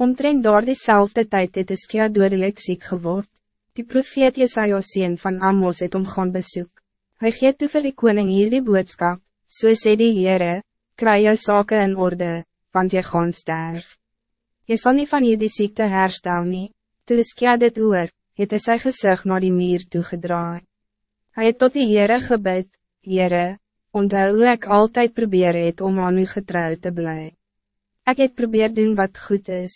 Omtrent door diezelfde tijd het Iskia dodelijk ziek geword. Die profeet Jesaja sien van Amos het om gaan bezoek. Hij geet toe vir die koning hier die boodskap, so sê die Heere, kry jou sake in orde, want jy gaan sterf. Jy sal nie van hier die ziekte herstel nie. Toe Iskia dit oor, het hy sy gezicht naar die muur toegedraai. Hij het tot die Heere gebid, Heere, onthou hoe ek altyd probeer het om aan u getrouw te blijven. Ik het probeer doen wat goed is.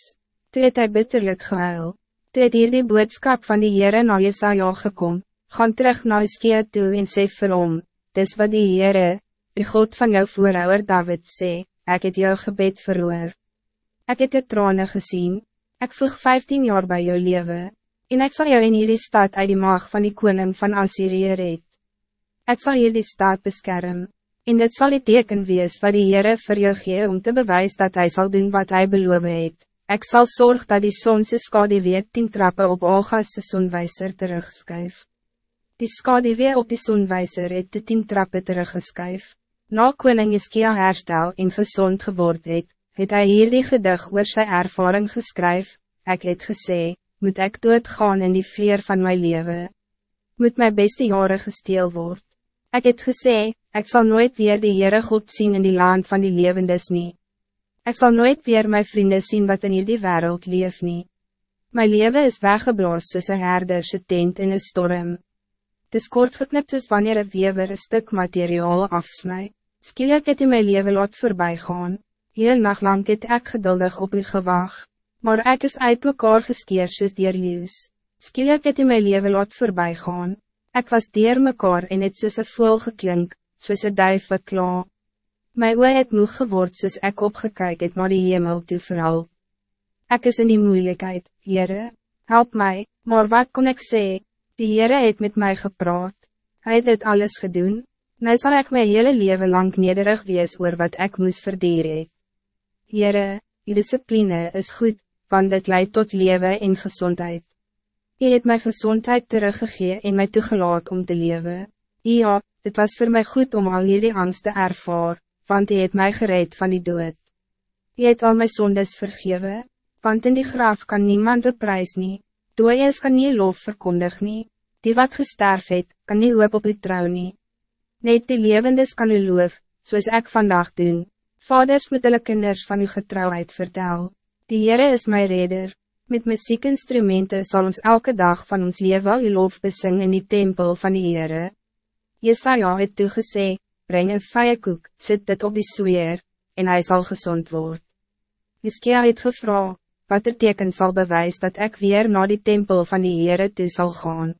Toe het hy bitterlik gehuil. Toe het hier die boodskap van die Heere na Jesaja gekom. Gaan terug na Iskia toe en sê vir hom, Dis wat die Heere, die God van jou voorouder David sê, ik het jou gebed verhoor. Ik het je trane gezien. Ik voeg 15 jaar bij jou leven. En ik zal jou in hierdie stad uit die maag van die koning van Assyrië red. Ik zal hierdie stad beschermen. En dit zal die teken wees wat die Heere vir jou gee om te bewijzen dat hij zal doen wat hij beloof het. Ek sal zorg dat die sonse skade weer tien trappen op Olga's sonwijzer terugskuif. Die skade weer op die sonwijzer het de tien trappen teruggeskuif. Na koning Iskia herstel en gezond geword het, het hy hierdie gedig oor sy ervaring geskryf, ek het gesê, moet ek doodgaan in die vleer van mijn leven? Moet mijn beste jaren gesteel word? Ik het gesê, ik zal nooit weer de Heere God zien in die land van die levendes nie. Ik zal nooit weer mijn vrienden zien wat in hierdie wereld leef nie. My leven is weggeblaas soos een herderse tent in een storm. Het is kort geknipt soos wanneer een wever een stuk materiaal afsnij. Skielik het in my leven laat voorbij gaan. Heel nacht lang het ek geduldig op u gewag. Maar ik is uit mekaar geskeer soos dier leus. Skielik het in my leven laat voorbij gaan. Ik was dier mekaar en het soos een voel geklink, soos een duif wat kla. My oor het moeg geword soos ek opgekyk het naar die hemel toe vooral. Ek is in die moeilijkheid, Heere, help mij, maar wat kon ik zeggen? Die Heere het met mij gepraat, Hij het dit alles gedoen, nou zal ik mijn hele leven lang nederig wees oor wat ik moest verdieren. Heere, die discipline is goed, want het leidt tot leven en gezondheid. Je het mijn gezondheid teruggegeven en mij toegelaat om te leven. Ja, het was voor mij goed om al jullie angst te ervaren, want je het mij gereed van die dood. Je het al mijn zondes vergeven, want in die graaf kan niemand de prijs niet. Doe is kan nie lof verkondig nie, die wat gesterf het, kan nie hoop op u trouw nie. Net die levendes kan u loof, zoals ik vandaag doen. Vaders moet hulle kinders van uw getrouwheid vertel. Die Heere is mijn reder. Met muziekinstrumenten zal ons elke dag van ons leven uw lof besingen in die tempel van die Heere. Jesaja het toegesê, breng een vijekoek, sit dit op die sweer, en hij zal gezond worden. Hiskia het gevra, wat er teken zal bewijs dat ik weer naar die tempel van die Heere toe zal gaan.